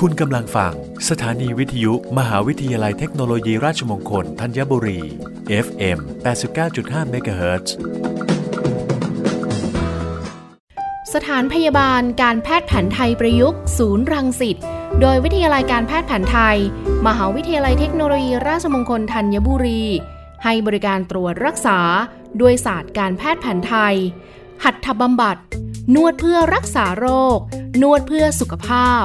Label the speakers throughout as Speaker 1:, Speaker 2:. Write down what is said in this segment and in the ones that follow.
Speaker 1: คุณกำลังฟัง สถานีวิทยุ มหาวิทยาลัยเทคโนโลยีราชมงคลธัญบุรี FM 89.5 MHz
Speaker 2: สถานพยาบาลการแพทย์แผนไทยประยุกต์ ศูนย์รังสิตโดยวิทยาลัยการแพทย์แผนไทย มหาวิทยาลัยเทคโนโลยีราชมงคลธัญบุรี ให้บริการตรวจรักษา ด้วยศาสตร์การแพทย์แผนไทย หัตถบำบัด นวดเพื่อรักษาโรค นวดเพื่อสุขภาพ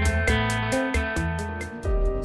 Speaker 2: 1991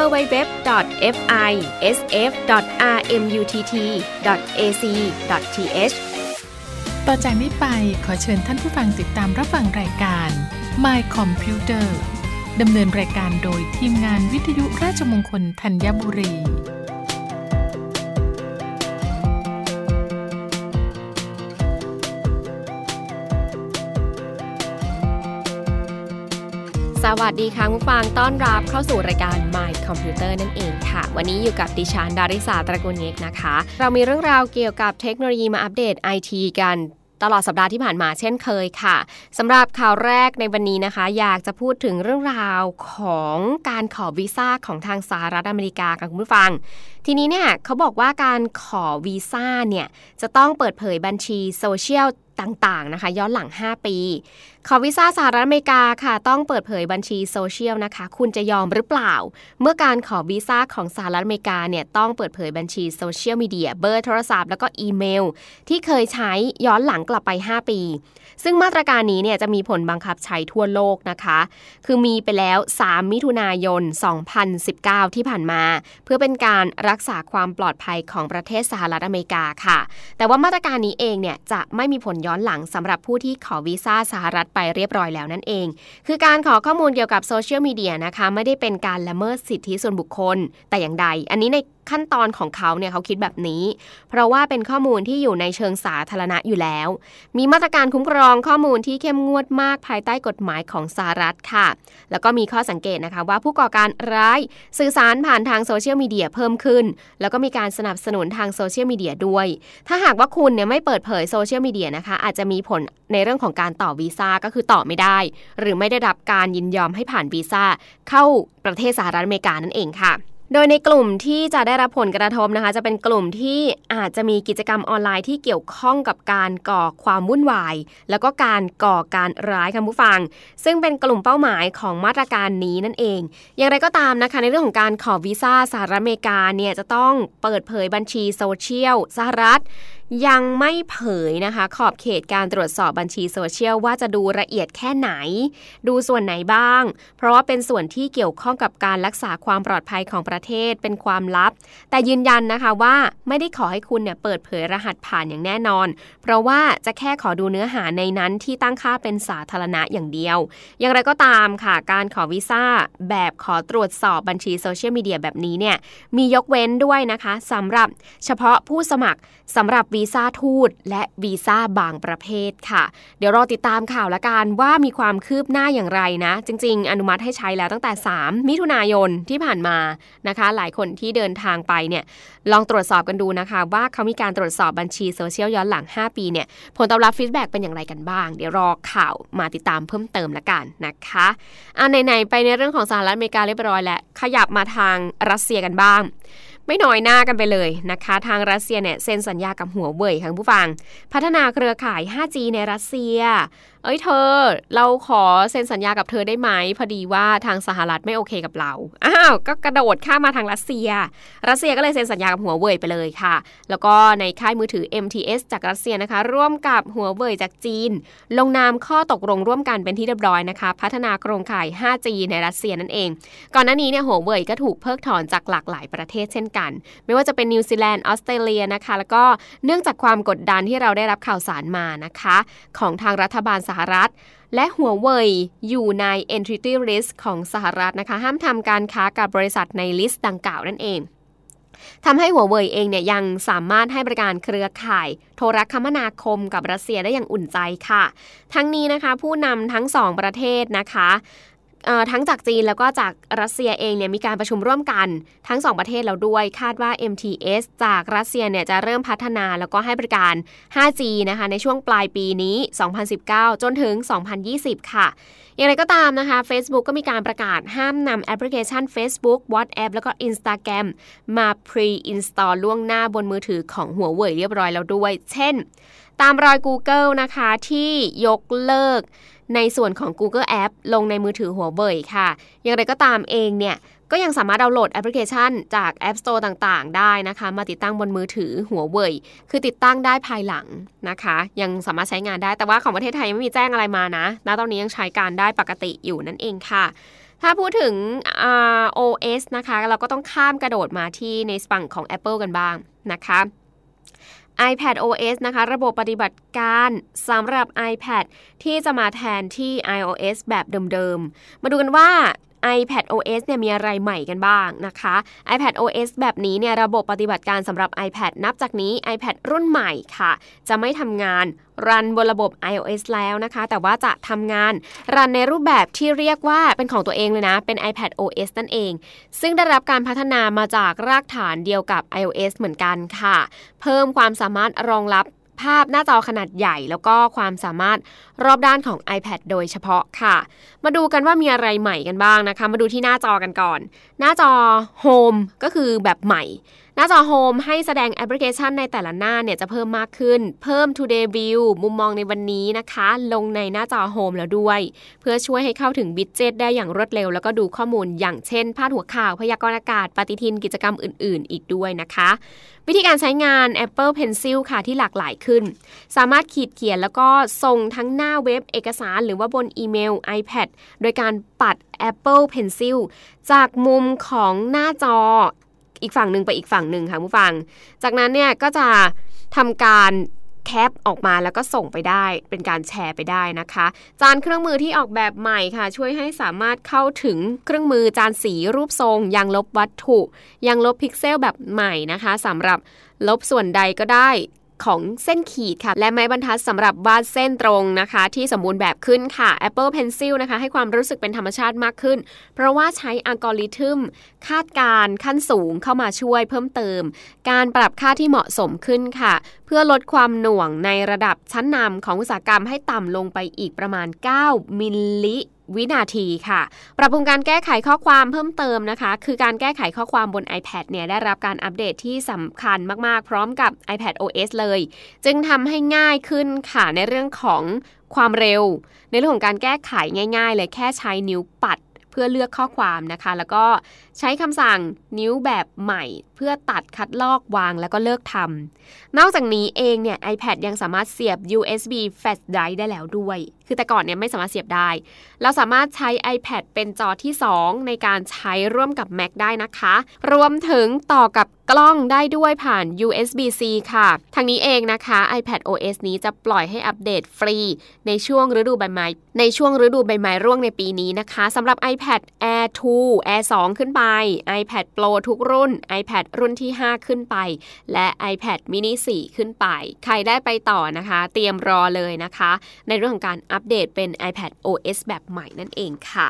Speaker 3: www.fisf.rmutt.ac.th
Speaker 4: ต่อจากนี้ไปขอเชิญท่านผู้ฟังติดตามรับฟังรายการ My Computer ดำเนินรายการโดยทีมงานวิทยุราชมงคลธัญบุรี
Speaker 3: สวัสดีค่ะคุณฟังต้อนรับเข้าสู่รายการ My Computer นั่นเองค่ะ วันนี้อยู่กับดิฉันดาริสาตระกูลเอกนะคะ เรามีเรื่องราวเกี่ยวกับเทคโนโลยีมาอัปเดตไอทีกันตลอดสัปดาห์ที่ผ่านมาเช่นเคยค่ะสำหรับข่าวแรกในวันนี้นะคะ อยากจะพูดถึงเรื่องราวของการขอวีซ่าของทางสหรัฐอเมริกาค่ะคุณผู้ฟัง ทีนี้เนี่ยเขาบอกว่าการขอวีซ่าเนี่ยจะต้องเปิดเผยบัญชีโซเชียลต่างๆนะคะ ย้อนหลัง 5 ปีขอวีซ่าสหรัฐอเมริกาค่ะ ต้องเปิดเผยบัญชีโซเชียลนะคะ คุณจะยอมหรือเปล่า เมื่อการขอวีซ่าของสหรัฐอเมริกาเนี่ยต้องเปิดเผยบัญชีโซเชียลมีเดียเบอร์โทรศัพท์แล้วก็อีเมล ที่เคยใช้ย้อนหลังกลับไป 5 ปี ซึ่งมาตรการนี้เนี่ยจะมีผลบังคับใช้ทั่วโลกนะคะ คือมีไปแล้ว 3 มิถุนายน 2019 ที่ผ่านมา เพื่อเป็นการรักษาความปลอดภัยของประเทศสหรัฐอเมริกาค่ะ แต่ว่ามาตรการนี้เองเนี่ยจะไม่มีผลย้อนหลังสำหรับผู้ที่ขอวีซ่าสหรัฐไปเรียบร้อยแล้วนั่นเอง คือการขอข้อมูลเกี่ยวกับโซเชียลมีเดียนะคะ ไม่ได้เป็นการละเมิดสิทธิส่วนบุคคลแต่อย่างใด อันนี้ใน ขั้นตอนของเขาเนี่ยเขาคิดแบบนี้ เพราะว่าเป็นข้อมูลที่อยู่ในเชิงสาธารณะอยู่แล้ว มีมาตรการคุ้มครองข้อมูลที่เข้มงวดมากภายใต้กฎหมายของสหรัฐค่ะ แล้วก็มีข้อสังเกตนะคะว่าผู้ก่อการร้ายสื่อสารผ่านทางโซเชียลมีเดียเพิ่มขึ้น แล้วก็มีการสนับสนุนทางโซเชียลมีเดียด้วย ถ้าหากว่าคุณเนี่ยไม่เปิดเผยโซเชียลมีเดียนะคะอาจจะมีผลในเรื่องของการต่อวีซ่าก็คือต่อไม่ได้ หรือไม่ได้รับการยินยอมให้ผ่านวีซ่าเข้าประเทศสหรัฐอเมริกานั่นเองค่ะ โดยในกลุ่มที่จะได้รับผลกระทบนะคะ จะเป็นกลุ่มที่อาจจะมีกิจกรรมออนไลน์ที่เกี่ยวข้องกับการก่อความวุ่นวาย แล้วก็การก่อการร้ายค่ะผู้ฟัง ซึ่งเป็นกลุ่มเป้าหมายของมาตรการนี้นั่นเอง อย่างไรก็ตามนะคะ ในเรื่องของการขอวีซ่าสหรัฐอเมริกาเนี่ยจะต้องเปิดเผยบัญชีโซเชียลสหรัฐ ยังไม่เผยนะคะ ขอบเขตการตรวจสอบบัญชีโซเชียลว่าจะดูละเอียดแค่ไหน ดูส่วนไหนบ้าง เพราะว่าเป็นส่วนที่เกี่ยวข้องกับการรักษาความปลอดภัยของประเทศเป็นความลับ แต่ยืนยันนะคะว่าไม่ได้ขอให้คุณเนี่ยเปิดเผยรหัสผ่านอย่างแน่นอน เพราะว่าจะแค่ขอดูเนื้อหาในนั้นที่ตั้งค่าเป็นสาธารณะอย่างเดียว อย่างไรก็ตามค่ะ การขอวีซ่าแบบขอตรวจสอบบัญชีโซเชียลมีเดียแบบนี้เนี่ยมียกเว้นด้วยนะคะสำหรับเฉพาะผู้สมัคร สำหรับวีซ่าทูตและวีซ่าบางประเภทค่ะ เดี๋ยวรอติดตามข่าวละกันว่ามีความคืบหน้าอย่างไรนะ จริง ๆ อนุมัติให้ใช้แล้วตั้งแต่ 3 มิถุนายนที่ผ่านมานะคะ หลายคนที่เดินทางไปเนี่ยลองตรวจสอบกันดูนะคะ ว่าเขามีการตรวจสอบบัญชีโซเชียลย้อนหลัง 5 ปีเนี่ยผลตอบรับ feedback เป็นอย่างไรกันบ้าง เดี๋ยวรอข่าวมาติดตามเพิ่มเติมละกันนะคะอ่าไหนๆไปในเรื่องของสหรัฐอเมริกาเรียบร้อยแล้วขยับมาทางรัสเซียกันบ้าง ไม่น้อยหน้ากันไปเลยนะคะ ทางรัสเซียเนี่ยเซ็นสัญญากับหัวเว่ยค่ะผู้ฟัง พัฒนาเครือข่าย 5G ในรัสเซีย เอ้ยเธอ เราขอเซ็นสัญญากับเธอได้ไหมพอดีว่าทางสหรัฐไม่โอเคกับเรา อ้าว ก็กระโดดข้ามมาทางรัสเซีย รัสเซียก็เลยเซ็นสัญญากับหัวเว่ยไปเลยค่ะ แล้วก็ในค่ายมือถือ MTS จากรัสเซียนะคะ ร่วมกับหัวเว่ยจากจีน ลงนามข้อตกลงร่วมกันเป็นที่เรียบร้อยนะคะ พัฒนาโครงข่าย 5G ในรัสเซียนั่นเอง ก่อนหน้านี้เนี่ยหัวเว่ยก็ถูกเพิกถอนจากหลากหลายประเทศเช่นกัน ไม่ว่าจะเป็นนิวซีแลนด์ออสเตรเลียนะคะ แล้วก็เนื่องจากความกดดันที่เราได้รับข่าวสารมานะคะ ของทางรัฐบาลสหรัฐ และหัวเว่ยอยู่ใน Entity List ของสหรัฐนะคะ ห้ามทำการค้ากับบริษัทใน list ดังกล่าวนั่นเองทำให้หัวเว่ยเองเนี่ยยังสามารถให้บริการเครือข่าย โทรคมนาคมกับรัสเซียได้อย่างอุ่นใจค่ะ ทั้งนี้นะคะ ผู้นำทั้งสองประเทศนะคะ ทั้งจากจีนแล้วก็จากรัสเซียเองเนี่ยมีการประชุมร่วมกันทั้ง 2 ประเทศแล้วด้วยคาดว่า MTS จากรัสเซียเนี่ยจะเริ่มพัฒนาแล้วก็ให้บริการ 5G นะคะในช่วงปลายปีนี้ 2019 จนถึง 2020 ค่ะ อย่างไรก็ตามนะคะ Facebook ก็มีการประกาศห้ามนำแอปพลิเคชัน Facebook WhatsApp แล้วก็ Instagram มา pre-install ล่วงหน้าบนมือถือของหัวเว่ยเรียบร้อยแล้วด้วย เช่น ตามรอย Google นะคะที่ยกเลิก ในส่วนของ Google App ลงในมือถือหัวเว่ยค่ะ อย่างไรก็ตามเองเนี่ย ก็ยังสามารถดาวน์โหลดแอปพลิเคชันจาก App Store ต่างๆ ได้นะคะ มาติดตั้งบนมือถือหัวเว่ยคือติดตั้งได้ภายหลังนะคะ ยังสามารถใช้งานได้ แต่ว่าของประเทศไทยยังไม่มีแจ้งอะไรมานะ ณ ตอนนี้ยังใช้การได้ปกติอยู่นั่นเองค่ะถ้าพูดถึง OS นะคะ เราก็ต้องข้ามกระโดดมาที่ในฝั่งของ Apple กันบ้างนะคะ iPad OS นะคะ ระบบปฏิบัติการสำหรับ iPad ที่จะมาแทนที่ iOS แบบเดิมๆ มาดูกันว่า iPad OS เนี่ยมีอะไรใหม่กันบ้างนะคะ iPad OS แบบนี้เนี่ยระบบปฏิบัติการสำหรับ iPad นับจากนี้ iPad รุ่นใหม่ค่ะ จะไม่ทำงานรันบนระบบ iOS แล้วนะคะ แต่ว่าจะทำงานรันในรูปแบบที่เรียกว่าเป็นของตัวเองเลยนะ เป็น iPad OS นั่นเอง ซึ่งได้รับการพัฒนามาจากรากฐานเดียวกับ iOS เหมือนกันค่ะ เพิ่มความสามารถรองรับภาพหน้าจอขนาดใหญ่ แล้วก็ความสามารถ รอบด้านของ iPad โดยเฉพาะค่ะ มาดูกันว่ามีอะไรใหม่กันบ้างนะคะ มาดูที่หน้าจอกันก่อน หน้าจอ Home ก็คือแบบใหม่ หน้าจอโฮมให้แสดงแอปพลิเคชันในแต่ละหน้าเนี่ยจะเพิ่มมากขึ้น เพิ่ม Today View มุมมองในวันนี้นะคะ ลงในหน้าจอโฮมแล้วด้วย เพื่อช่วยให้เข้าถึงบิดเจ็ตได้อย่างรวดเร็ว แล้วก็ดูข้อมูลอย่างเช่น พาดหัวข่าวพยากรณ์อากาศปฏิทินกิจกรรมอื่น ๆ อีกด้วยนะคะ วิธีการใช้งาน Apple Pencil ค่ะที่หลากหลายขึ้น สามารถขีดเขียนแล้วก็ส่งทั้งหน้าาเว็บเอกสารหรือว่าบนอีเมล iPad โดยการปัด Apple Pencil จากมุมของหน้าจออีกฝั่งหนึ่งไปอีกฝั่งหนึ่งค่ะผู้ฟัง จากนั้นเนี่ยก็จะทำการแคปออกมาแล้วก็ส่งไปได้เป็นการแชร์ไปได้นะคะ จานเครื่องมือที่ออกแบบใหม่ค่ะ ช่วยให้สามารถเข้าถึงเครื่องมือจานสีรูปทรงยังลบวัตถุยังลบพิกเซลแบบใหม่นะคะสำหรับลบส่วนใดก็ได้ ของเส้นขีดค่ะ และไม้บรรทัดสำหรับวาดเส้นตรงนะคะ ที่สมบูรณ์แบบขึ้นค่ะ Apple Pencil นะคะ ให้ความรู้สึกเป็นธรรมชาติมากขึ้น เพราะว่าใช้อัลกอริทึมคาดการณ์ขั้นสูงเข้ามาช่วยเพิ่มเติม การปรับค่าที่เหมาะสมขึ้นค่ะ เพื่อลดความหน่วงในระดับชั้นนำของอุตสาหกรรมให้ต่ำลงไปอีกประมาณ 9 มิลลิ วินาทีค่ะ ปรับปรุงการแก้ไขข้อความเพิ่มเติมนะคะ คือการแก้ไขข้อความบน iPad เนี่ยได้รับการอัปเดตที่สำคัญมาก ๆ พร้อมกับ iPad OS เลย จึงทำให้ง่ายขึ้นค่ะในเรื่องของความเร็ว ในเรื่องของการแก้ไขง่าย ๆ เลยแค่ใช้นิ้วปัดเพื่อเลือกข้อความนะคะ แล้วก็ ใช้คำสั่งนิ้วแบบใหม่ เพื่อตัดคัดลอกวางแล้วก็เลิกทำนอกจากนี้เองเนี่ย iPad ยังสามารถเสียบ USB flash drive ได้แล้วด้วย คือแต่ก่อนเนี่ยไม่สามารถเสียบได้ เราสามารถใช้ iPad เป็นจอที่ 2 ในการใช้ร่วมกับ Mac ได้นะคะ รวมถึงต่อกับกล้องได้ด้วยผ่าน USB-C ค่ะ ทางนี้เองนะคะ iPad OS นี้จะปล่อยให้อัปเดตฟรี ในช่วงฤดูใบไม้ในช่วงฤดูใบไม้ร่วงในปีนี้นะคะสำหรับ iPad Air 2 Air 2 ขึ้นไป iPad Pro ทุกรุ่น iPad รุ่นที่ 5 ขึ้นไป และ iPad mini 4 ขึ้นไป ใครได้ไปต่อนะคะ เตรียมรอเลยนะคะ ในเรื่องของการอัปเดตเป็น iPad OS แบบใหม่นั่นเองค่ะ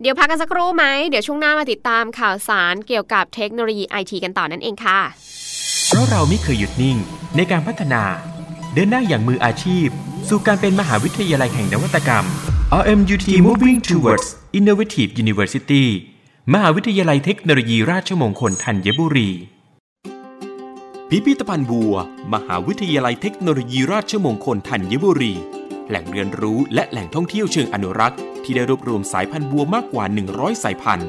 Speaker 3: เดี๋ยวพักกันสักครู่ไหม เดี๋ยวช่วงหน้ามาติดตามข่าวสารเกี่ยวกับเทคโนโลยีไอทีกันต่อนั่นเองค่ะ
Speaker 5: เพราะเราไม่เคยหยุดนิ่งในการพัฒนา เดินหน้าอย่างมืออาชีพ สู่การเป็นมหาวิทยาลัยแห่งนวัตกรรม RMUT Moving Towards Innovative University มหาวิทยาลัยเทคโนโลยีราชมงคลธัญบุรี พิพิธภัณฑ์บัว มหาวิทยาลัยเทคโนโลยีราชมงคลธัญบุรี แหล่งเรียนรู้และแหล่งท่องเที่ยวเชิงอนุรักษ์ ที่ได้รวบรวมสายพันธุ์บัวมากกว่า 100 สายพันธุ์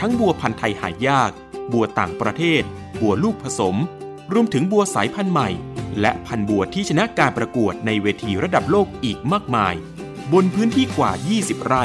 Speaker 5: ทั้งบัวพันธุ์ไทยหายาก บัวต่างประเทศ บัวลูกผสม รวมถึงบัวสายพันธุ์ใหม่ และพันธุ์บัวที่ชนะการประกวดในเวทีระดับโลกอีกมากมาย บนพื้นที่กว่า 20 ไร่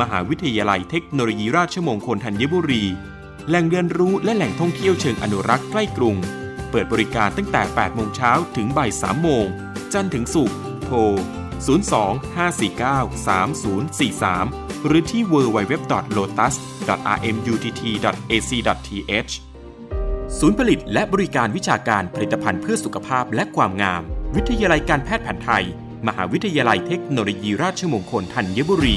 Speaker 5: มหาวิทยาลัยเทคโนโลยีราชมงคลธัญบุรี แหล่งเรียนรู้และแหล่งท่องเที่ยวเชิงอนุรักษ์ใกล้กรุง เปิดบริการตั้งแต่ 8 โมงเช้าถึงบ่าย 3 โมง จันทร์ถึงศุกร์ โทร 02-549-3043 หรือที่ www.lotus.rmutt.ac.th ศูนย์ผลิตและบริการวิชาการผลิตภัณฑ์เพื่อสุขภาพและความงาม วิทยาลัยการแพทย์แผนไทย มหาวิทยาลัยเทคโนโลยีราชมงคลธัญบุรี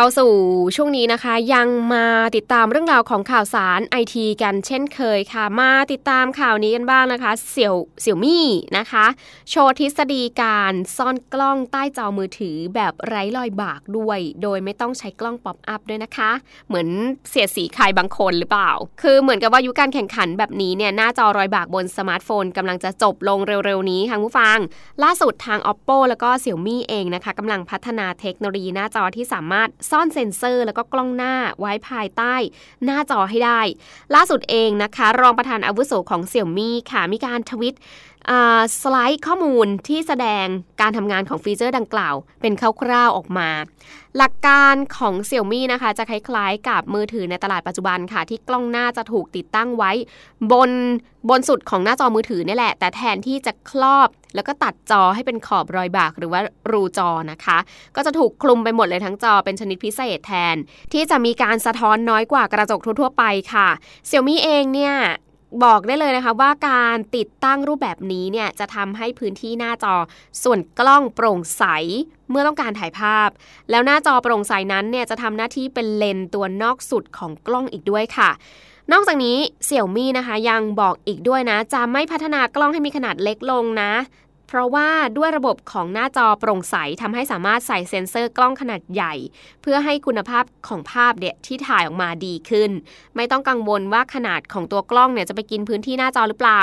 Speaker 3: เข้าสู่ช่วงนี้นะคะ ยังมาติดตามเรื่องราวของข่าวสารไอทีกันเช่นเคยค่ะ มาติดตามข่าวนี้กันบ้างนะคะ เสี่ยวเสี่ยวมี่นะคะ โชว์ทฤษฎีการซ่อนกล้องใต้จอมือถือแบบไร้รอยบากด้วย โดยไม่ต้องใช้กล้อง pop up ด้วยนะคะ เหมือนเสียดสีใครบางคนหรือเปล่า คือเหมือนกับว่ายุคการแข่งขันแบบนี้เนี่ยหน้าจอรอยบากบนสมาร์ทโฟนกำลังจะจบลงเร็วๆนี้ค่ะผู้ฟัง ล่าสุดทาง OPPO แล้วก็เสี่ยวมี่เองนะคะกำลังพัฒนาเทคโนโลยีหน้าจอที่สามารถซ่อนเซ็นเซอร์ แล้วก็กล้องหน้าไว้ภายใต้ หน้าจอให้ได้ ล่าสุดเองนะคะ รองประธานอาวุโสของเสี่ยวมี่ค่ะมีการทวีต สไลด์ข้อมูลที่แสดงการทำงานของฟีเจอร์ดังกล่าว เป็นคร่าวๆออกมา หลักการของเสี่ยวมี่นะคะ จะคล้ายๆกับมือถือในตลาดปัจจุบันค่ะ ที่กล้องหน้าจะถูกติดตั้งไว้ บนบนสุดของหน้าจอมือถือนี่แหละ แต่แทนที่จะครอบ แล้วก็ตัดจอให้เป็นขอบรอยบากหรือว่ารูจอนะคะ ก็จะถูกคลุมไปหมดเลยทั้งจอเป็นชนิดพิเศษแทน ที่จะมีการสะท้อนน้อยกว่ากระจกทั่วๆไปค่ะเสี่ยวมี่เองเนี่ย บอกได้เลยนะคะว่าการติดตั้งรูปแบบนี้เนี่ยจะทำให้พื้นที่หน้าจอส่วนกล้องโปร่งใสเมื่อต้องการถ่ายภาพ แล้วหน้าจอโปร่งใสนั้นเนี่ยจะทำหน้าที่เป็นเลนตัวนอกสุดของกล้องอีกด้วยค่ะ นอกจากนี้เสี่ยวมี่นะคะยังบอกอีกด้วยนะ จะไม่พัฒนากล้องให้มีขนาดเล็กลงนะ เพราะว่าด้วยระบบของหน้าจอโปร่งใสทำให้สามารถใส่เซ็นเซอร์กล้องขนาดใหญ่ เพื่อให้คุณภาพของภาพเนี่ยที่ถ่ายออกมาดีขึ้น ไม่ต้องกังวลว่าขนาดของตัวกล้องเนี่ยจะไปกินพื้นที่หน้าจอหรือเปล่า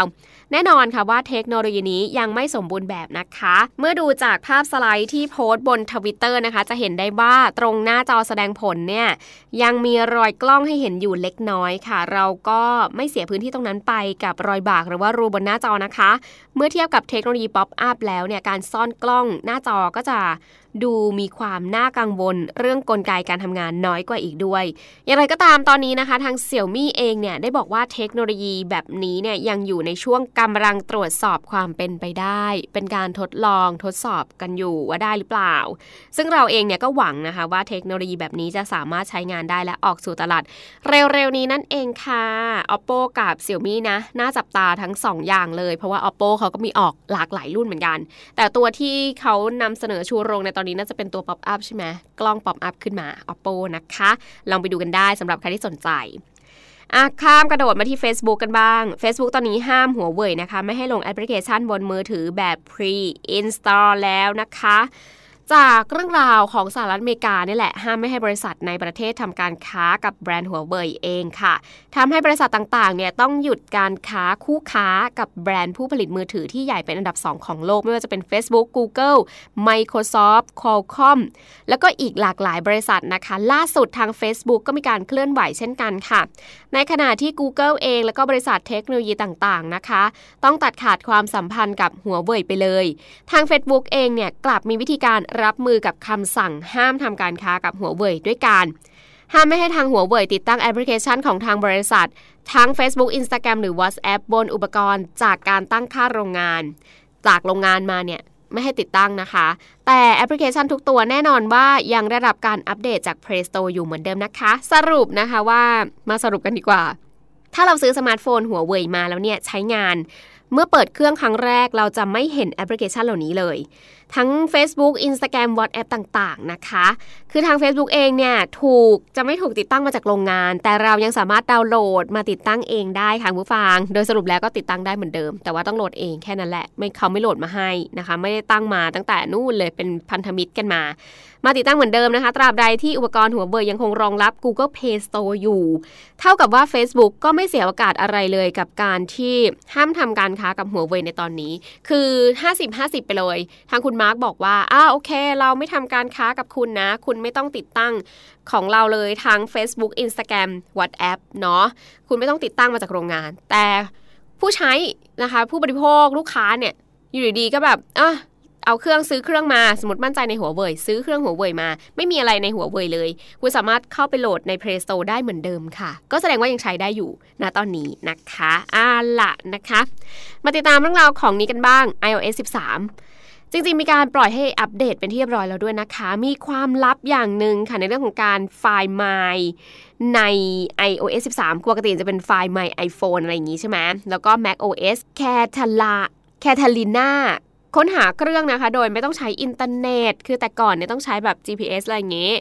Speaker 3: แน่นอนค่ะว่าเทคโนโลยีนี้ยังไม่สมบูรณ์แบบนะคะ เมื่อดูจากภาพสไลด์ที่โพสต์บนทวิตเตอร์นะคะ จะเห็นได้ว่าตรงหน้าจอแสดงผลเนี่ยยังมีรอยกล้องให้เห็นอยู่เล็กน้อยค่ะ เราก็ไม่เสียพื้นที่ตรงนั้นไปกับรอยบากหรือว่ารูบนหน้าจอนะคะ เมื่อเทียบกับเทคโนโลยีป๊อปอัพแล้วเนี่ยการซ่อนกล้องหน้าจอก็จะ ดูมีความน่ากังวลเรื่องกลไกการทำงานน้อยกว่าอีกด้วย อย่างไรก็ตามตอนนี้นะคะ ทางเสี่ยวมี่เองเนี่ยได้บอกว่าเทคโนโลยีแบบนี้เนี่ยยังอยู่ในช่วงกำลังตรวจสอบความเป็นไปได้ เป็นการทดลองทดสอบกันอยู่ว่าได้หรือเปล่า ซึ่งเราเองเนี่ยก็หวังนะคะว่าเทคโนโลยีแบบนี้จะสามารถใช้งานได้และออกสู่ตลาดเร็วๆนี้นั่นเองค่ะ oppo กับ xiaomi นะน่าจับตาทั้ง 2 อย่างเลย เพราะว่า oppo เขาก็มีออกหลากหลายรุ่นเหมือนกัน แต่ตัวที่เขานำเสนอชูโรงในตอนนี้น่าจะเป็นตัว pop-up ใช่ไหมกล้อง pop-up ขึ้นมา oppo นะคะ ลองไปดูกันได้สำหรับใครที่สนใจอะข้ามกระโดดมาที่ Facebook กันบ้าง Facebook ตอนนี้ห้ามหัวเว่ยนะคะ ไม่ให้ลงแอปพลิเคชันบนมือถือแบบ pre-install แล้วนะคะ จากเรื่องราวของสหรัฐอเมริกานี่แหละ ห้ามไม่ให้บริษัทในประเทศทำการค้ากับแบรนด์หัวเว่ยเองค่ะทำให้บริษัทต่างๆเนี่ยต้องหยุดการค้าคู่ค้ากับแบรนด์ผู้ผลิตมือถือที่ใหญ่เป็นอันดับ 2 ของโลก ไม่ว่าจะเป็น Facebook Google Microsoft Qualcomm แล้วก็อีกหลากหลายบริษัทนะคะ ล่าสุดทาง Facebook ก็มีการเคลื่อนไหวเช่นกันค่ะ ในขณะที่ Google เอง แล้วก็บริษัทเทคโนโลยีต่างๆนะคะ ต้องตัดขาดความสัมพันธ์กับหัวเว่ยไปเลย ทาง Facebook เองเนี่ยกลับมีวิธีการรับมือกับคำสั่งห้ามทำการค้ากับหัวเว่ยด้วยการ ห้ามไม่ให้ทางหัวเว่ยติดตั้งแอปพลิเคชันของทางบริษัท ทั้ง Facebook Instagram หรือ WhatsApp บนอุปกรณ์จากการตั้งค่าโรงงาน จากโรงงานมาเนี่ยไม่ให้ติดตั้งนะคะ แต่แอปพลิเคชันทุกตัวแน่นอนว่ายังได้รับการอัปเดตจาก Play Store อยู่เหมือนเดิมนะคะ สรุปนะคะว่ามาสรุปกันดีกว่า ถ้าเราซื้อสมาร์ทโฟนหัวเว่ยมาแล้วเนี่ยใช้งาน เมื่อเปิดเครื่องครั้งแรกเราจะไม่เห็นแอปพลิเคชันเหล่านี้เลย ทั้ง Facebook Instagram WhatsApp ต่างๆนะคะ คือทาง Facebook เองเนี่ยถูกจะไม่ถูกติดตั้งมาจากโรงงาน แต่เรายังสามารถดาวน์โหลดมาติดตั้งเองได้ค่ะผู้ฟัง โดยสรุปแล้วก็ติดตั้งได้เหมือนเดิม แต่ว่าต้องโหลดเองแค่นั้นแหละไม่เขาไม่โหลดมาให้นะคะ ไม่ได้ตั้งมาตั้งแต่นู่นเลยเป็นพันธมิตรกันมา มาติดตั้งเหมือนเดิมนะคะ ตราบใดที่อุปกรณ์หัวเว่ยยังคงรองรับ Google Play Store อยู่ เท่ากับว่า Facebook ก็ไม่เสียโอกาสอะไรเลยกับการที่ห้ามทำการค้ากับหัวเว่ยในตอนนี้ คือ 50-50 ไปเลย ทางคุณมาร์กบอกว่าอ้าโอเค เราไม่ทำการค้ากับคุณนะ คุณไม่ต้องติดตั้งของเราเลยทั้ง Facebook Instagram WhatsApp เนาะคุณไม่ต้องติดตั้งมาจากโรงงาน แต่ผู้ใช้นะคะผู้บริโภคลูกค้าเนี่ยอยู่ดีๆก็แบบอะเอาเครื่องซื้อเครื่องมาสมมติมั่นใจในหัวเว่ยซื้อเครื่องหัวเว่ยมา ไม่มีอะไรในหัวเว่ยเลย คุณสามารถเข้าไปโหลดใน Play Store ได้เหมือนเดิมค่ะ ก็แสดงว่ายังใช้ได้อยู่ณตอนนี้นะคะอ่าละนะคะ มาติดตามเรื่องราวของนี้กันบ้าง iOS 13 จริงๆ มีการปล่อยให้อัปเดตเป็นที่เรียบร้อยแล้วด้วยนะคะ มีความลับอย่างหนึ่งค่ะในเรื่องของการไฟล์ My ใน iOS 13 ปกติจะเป็นไฟล์ My iPhone อะไรอย่างนี้ใช่ไหม แล้วก็ Mac OS Catalina Catalina ค้นหาเครื่องนะคะ โดยไม่ต้องใช้อินเทอร์เน็ต คือแต่ก่อนเนี่ยต้องใช้แบบ GPS อะไรอย่างงี้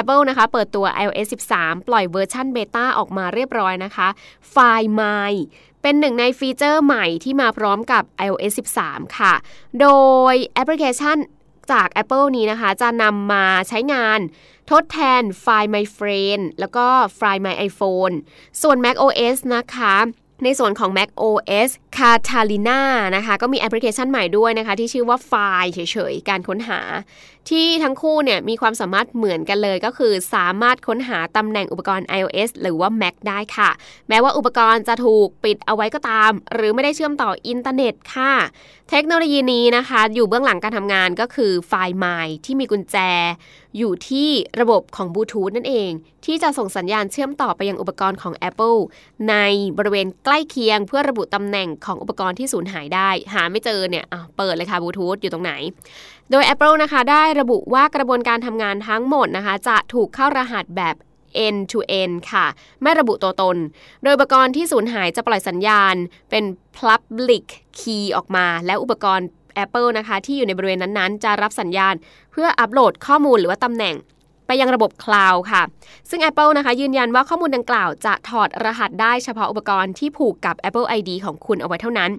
Speaker 3: Apple นะคะ เปิดตัว iOS 13 ปล่อยเวอร์ชันเบต้าออกมาเรียบร้อยนะคะ ไฟล์ My เป็นหนึ่งในฟีเจอร์ใหม่ที่มาพร้อมกับ iOS 13 ค่ะ โดยแอปพลิเคชันจาก Apple นี้นะคะ จะนำมาใช้งานทดแทนไฟล์ My Friend แล้วก็ไฟล์ My iPhone ส่วน Mac OS นะคะ ในส่วนของ Mac OS Catalina นะคะ ก็มีแอปพลิเคชันใหม่ด้วยนะคะ ที่ชื่อว่าไฟล์เฉยๆ การค้นหาที่ทั้งคู่เนี่ยมีความสามารถเหมือนกันเลยก็คือสามารถค้นหาตำแหน่งอุปกรณ์ iOS หรือว่า Mac ได้ค่ะ แม้ว่าอุปกรณ์จะถูกปิดเอาไว้ก็ตาม หรือไม่ได้เชื่อมต่ออินเทอร์เน็ตค่ะ เทคโนโลยีนี้นะคะ อยู่เบื้องหลังการทำงานก็คือไฟล์ My ที่มีกุญแจ อยู่ที่ระบบของบลูทูธนั่นเอง ที่จะส่งสัญญาณเชื่อมต่อไปยังอุปกรณ์ของ Apple ในบริเวณใกล้เคียงเพื่อระบุตำแหน่งของอุปกรณ์ที่สูญหายได้ หาไม่เจอเนี่ยเปิดเลยค่ะบลูทูธอยู่ตรงไหน โดย Apple นะคะได้ระบุว่ากระบวนการทำงานทั้งหมดนะคะจะถูกเข้ารหัสแบบ end to end ค่ะ ไม่ระบุตัวตน โดยอุปกรณ์ที่สูญหายจะปล่อยสัญญาณเป็น public key ออกมา และอุปกรณ์ Apple นะคะที่อยู่ในบริเวณนั้นๆ จะรับสัญญาณ เพื่ออัปโหลดข้อมูลหรือว่าตำแหน่ง ยังระบบคลาวด์ค่ะ ซึ่ง Apple นะคะยืนยันว่าข้อมูลดังกล่าวจะถอดรหัสได้เฉพาะอุปกรณ์ที่ผูกกับ Apple ID ของคุณเอาไว้เท่านั้น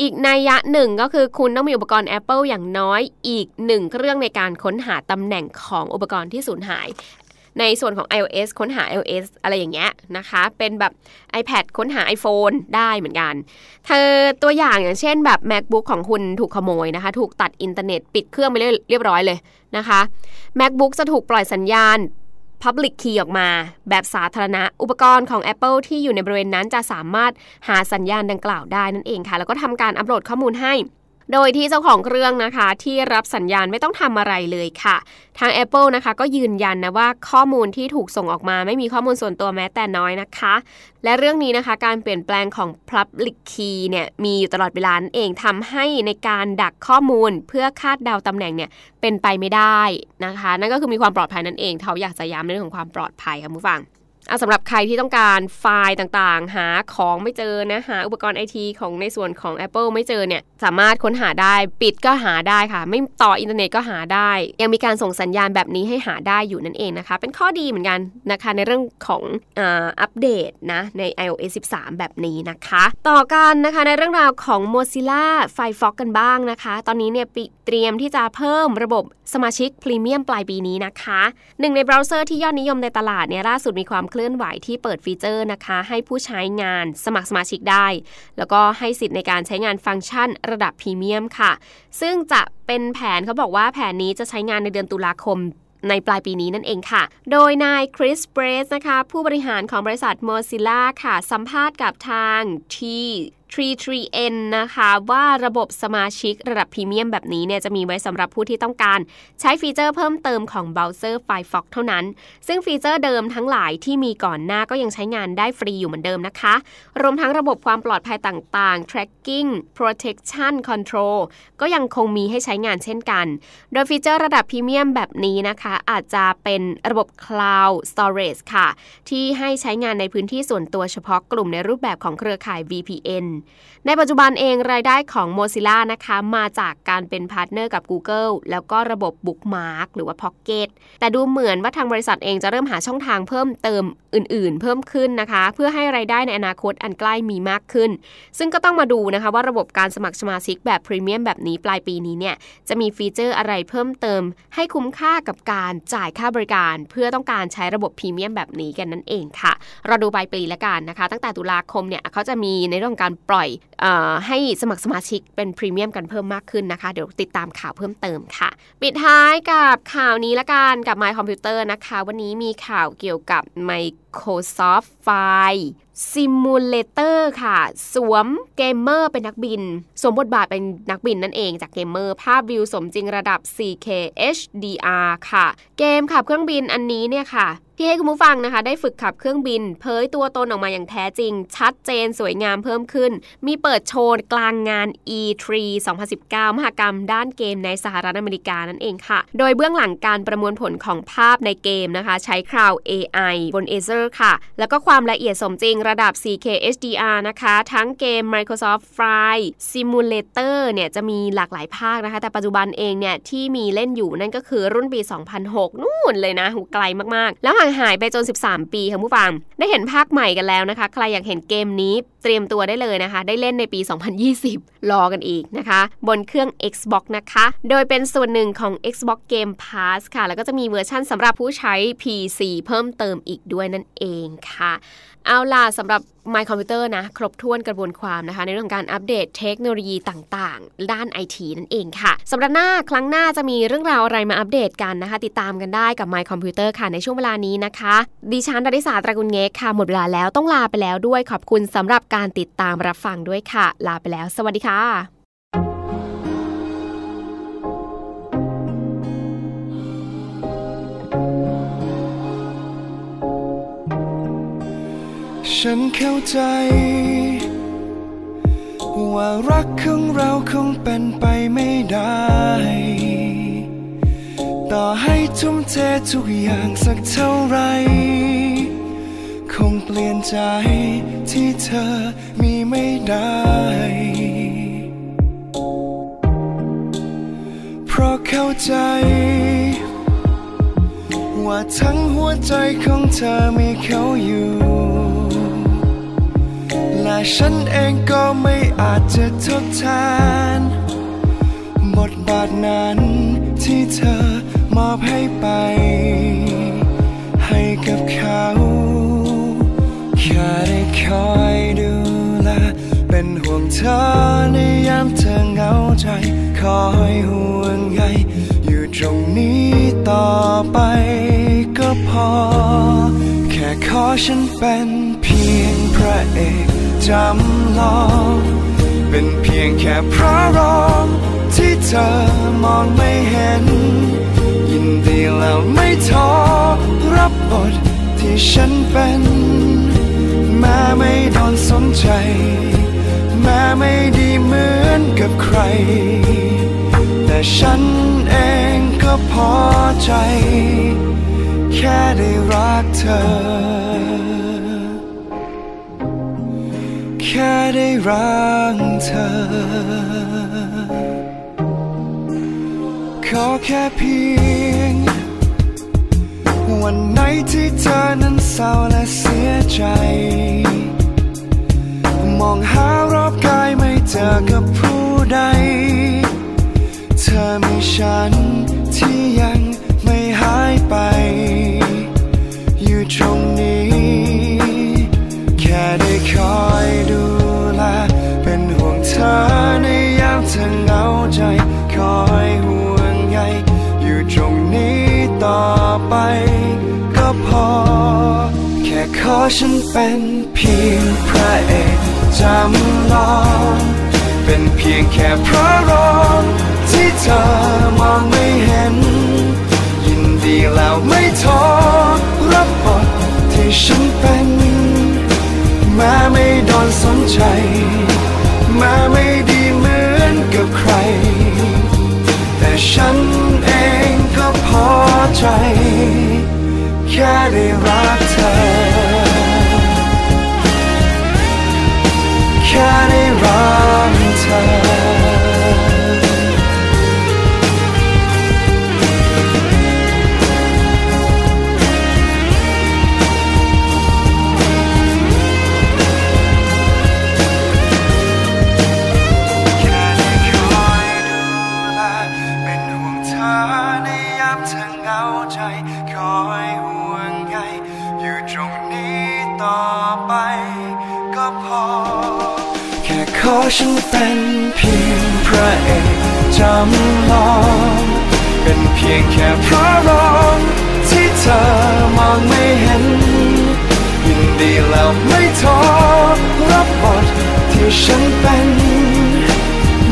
Speaker 3: อีกนัยยะหนึ่งก็คือคุณต้องมีอุปกรณ์ Apple อย่างน้อยอีกหนึ่งเครื่องในการค้นหาตำแหน่งของอุปกรณ์ที่สูญหาย ในส่วนของ iOS ค้นหา iOS อะไรอย่างเงี้ยนะคะ เป็นแบบ iPad ค้นหา iPhone ได้เหมือนกัน ยกตัวอย่างอย่างเช่นแบบ MacBook ของคุณถูกขโมยนะคะ ถูกตัดอินเทอร์เน็ตปิดเครื่องไปเรียบร้อยเลยนะคะ MacBook จะถูกปล่อยสัญญาณ Public Key ออกมาแบบสาธารณะ อุปกรณ์ของ Apple ที่อยู่ในบริเวณนั้นจะสามารถหาสัญญาณดังกล่าวได้นั่นเองค่ะ แล้วก็ทำการอัปโหลดข้อมูลให้ โดยที่เจ้าของเครื่องนะคะ ที่รับสัญญาณไม่ต้องทำอะไรเลยค่ะ ทาง Apple นะคะ ก็ยืนยันนะว่าข้อมูลที่ถูกส่งออกมาไม่มีข้อมูลส่วนตัวแม้แต่น้อยนะคะ และเรื่องนี้นะคะ การเปลี่ยนแปลงของ Public Key เนี่ยมีอยู่ตลอดเวลานเองทำให้ในการดักข้อมูลเพื่อคาดเดาตำแหน่งเนี่ยเป็นไปไม่ได้นะคะ นั่นก็คือมีความปลอดภัยนั่นเองเขาอยากจะย้ำเรื่องของความปลอดภัยค่ะผู้ฟังสำหรับใครที่ต้องการไฟล์ต่างๆ หาของไม่เจอนะหาอุปกรณ์ไอทีของในส่วนของ Apple ไม่เจอเนี่ยสามารถค้นหาได้ปิดก็หาได้ค่ะ ไม่ต่ออินเทอร์เน็ตก็หาได้ ยังมีการส่งสัญญาณแบบนี้ให้หาได้อยู่นั่นเองนะคะ เป็นข้อดีเหมือนกันนะคะในเรื่องของอัปเดตนะใน iOS 13 แบบนี้นะคะ ต่อกันนะคะในเรื่องราวของ Mozilla Firefox กันบ้างนะคะ ตอนนี้เนี่ยเตรียมที่จะเพิ่มระบบสมาชิกพรีเมียมปลายปีนี้นะคะหนึ่งในเบราว์เซอร์ที่ยอดนิยมในตลาดเนี่ยล่าสุดมีความเคลื่อนไหวที่เปิดฟีเจอร์นะคะ ให้ผู้ใช้งานสมัครสมาชิกได้ แล้วก็ให้สิทธิ์ในการใช้งานฟังก์ชันระดับพรีเมียมค่ะ ซึ่งจะเป็นแผนเขาบอกว่าแผนนี้จะใช้งานในเดือนตุลาคมในปลายปีนี้นั่นเองค่ะ โดยนาย Chris Beard นะคะ ผู้บริหารของบริษัท Mozilla ค่ะ สัมภาษณ์กับทางT3N นะคะว่าระบบสมาชิกระดับพรีเมียมแบบนี้เนี่ยจะมีไว้สำหรับผู้ที่ต้องการ ใช้ฟีเจอร์เพิ่มเติมของเบราว์เซอร์ Firefox เท่านั้น ซึ่งฟีเจอร์เดิมทั้งหลายที่มีก่อนหน้าก็ยังใช้งานได้ฟรีอยู่เหมือนเดิมนะคะ รวมทั้งระบบความปลอดภัยต่างๆ tracking protection control ก็ยังคงมีให้ใช้งานเช่นกัน โดยฟีเจอร์ระดับพรีเมียมแบบนี้นะคะ อาจจะเป็นระบบ cloud storage ค่ะ ที่ให้ใช้งานในพื้นที่ส่วนตัวเฉพาะกลุ่มในรูปแบบของเครือข่าย VPN ในปัจจุบันเองรายได้ของ Mozilla นะคะมาจากการเป็นพาร์ทเนอร์กับ Google แล้วก็ระบบ Bookmark หรือว่า Pocket แต่ดูเหมือนว่าทางบริษัทเองจะเริ่มหาช่องทางเพิ่มเติมอื่นๆ เพิ่มขึ้นนะคะ เพื่อให้รายได้ในอนาคตอันใกล้มีมากขึ้น ซึ่งก็ต้องมาดูนะคะว่าระบบการสมัครสมาชิกแบบพรีเมียมแบบนี้ปลายปีนี้เนี่ยจะมีฟีเจอร์อะไรเพิ่มเติม ให้คุ้มค่ากับการจ่ายค่าบริการ เพื่อต้องการใช้ระบบพรีเมียมแบบนี้กันนั่นเองค่ะเราดูปลายปีละกันนะคะ ตั้งแต่ตุลาคมเนี่ยเขาจะมีในเรื่องการปล่อยให้สมัครสมาชิกเป็นพรีเมียมกันเพิ่มมากขึ้นนะคะ เดี๋ยวติดตามข่าวเพิ่มเติมค่ะ ปิดท้ายกับข่าวนี้ละกันกับ My Computer นะคะ วันนี้มีข่าวเกี่ยวกับไม Microsoft File Simulator ค่ะ สวมเกมเมอร์เป็นนักบิน สวมบทบาทเป็นนักบินนั่นเองจากเกมเมอร์ภาพวิวสมจริงระดับ 4K HDR ค่ะ เกมขับเครื่องบินอันนี้เนี่ยค่ะที่ให้คุณผู้ฟังนะคะได้ฝึกขับเครื่องบิน เผยตัวตนออกมาอย่างแท้จริง ชัดเจนสวยงามเพิ่มขึ้น มีเปิดโชว์กลางงาน E3 2019 มหกรรมด้านเกมในสหรัฐอเมริกานั่นเองค่ะ โดยเบื้องหลังการประมวลผลของภาพในเกมนะคะ ใช้คราว AI บน Acer ค่ะ แล้วก็ความละเอียดสมจริงระดับ 4K HDR นะคะ ทั้งเกม Microsoft Flight Simulator เนี่ยจะมีหลากหลายภาคนะคะ แต่ปัจจุบันเองเนี่ยที่มีเล่นอยู่นั่นก็คือรุ่นปี 2006 นู่นเลยนะหูไกลมากๆ แล้วห่างหายไปจน 13 ปีค่ะผู้ฟัง ได้เห็นภาคใหม่กันแล้วนะคะ ใครอยากเห็นเกมนี้ เตรียมตัวได้เลยนะคะ ได้เล่นในปี 2020 รอกันอีกนะคะ บนเครื่อง Xbox นะคะ โดยเป็นส่วนหนึ่งของ Xbox Game Pass ค่ะ แล้วก็จะมีเวอร์ชั่นสำหรับผู้ใช้ PC เพิ่มเติมอีกด้วยนั่นเองค่ะ เอาล่ะสำหรับ My Computer นะ ครบถ้วนกระบวนความนะคะ ในเรื่องการอัปเดตเทคโนโลยีต่างๆ ด้านไอทีนั่นเองค่ะสำหรับหน้าครั้งหน้าจะมีเรื่องราวอะไรมาอัปเดตกันนะคะ ติดตามกันได้กับ My Computer ค่ะในช่วงเวลานี้นะคะ ดิฉันดาริสาตระกุลเงกค่ะ หมดเวลาแล้วต้องลาไปแล้วด้วยขอบคุณสำหรับการติดตามรับฟังด้วยค่ะ ลาไปแล้ว สวัสดีค่ะ
Speaker 6: ฉันเข้าใจ ว่ารักของเราคงเป็นไปไม่ได้ ต่อให้ทุ่มเททุกอย่างสักเท่าไร คงเปลี่ยนใจที่เธอมีไม่ได้ เพราะเข้าใจว่าทั้งหัวใจของเธอมีเขาอยู่ และฉันเองก็ไม่อาจจะทดแทน บทบาทนั้นที่เธอมอบให้ไป ให้กับเขาแค่ได้คอยดูแลเป็นห่วงเธอในยามเธอเหงาใจ คอยห่วงใยอยู่ตรงนี้ต่อไปก็พอ แค่ขอฉันเป็นเพียงพระเอก จำลอง เป็นเพียงแค่พระรองที่เธอมองไม่เห็น ยินดีแล้วไม่ท้อรับบทที่ฉันเป็นแม้ไม่โดนสนใจ แม้ไม่ดีเหมือนกับใคร แต่ฉันเองก็พอใจ แค่ได้รักเธอ ค่ได้รักเธอ ขอแค่เพียง วันไหนที่เธอนั้นเศร้าและเสียใจ มองหารอบกายไม่เจอกับผู้ใด เธอมีฉันที่ยัง ขอฉันเป็นเพียงพระเอกจำลอง เป็นเพียงแค่พระรองที่เธอมองไม่เห็น ยินดีแล้วไม่ท้อรับบทที่ฉันเป็นแม้ไม่โดนสนใจแม้ไม่ดี ฉันเป็น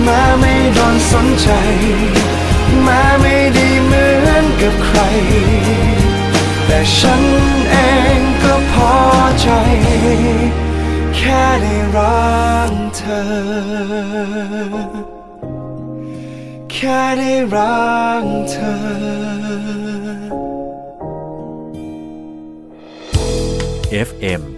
Speaker 6: ม้ไม่โดนสนใจม้ไม่ดีเหมือนกับใคร แต่ฉันเองก็พอใจ แค่ได้รักเธอ แค่ได้รักเธอ
Speaker 1: FM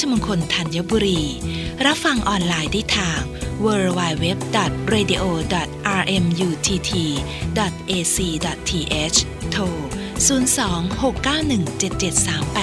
Speaker 7: ชมงคลธัญบุรี
Speaker 8: รับฟังออนไลน์ได้ทาง www.radio.rmutt.ac.th โทร 026917738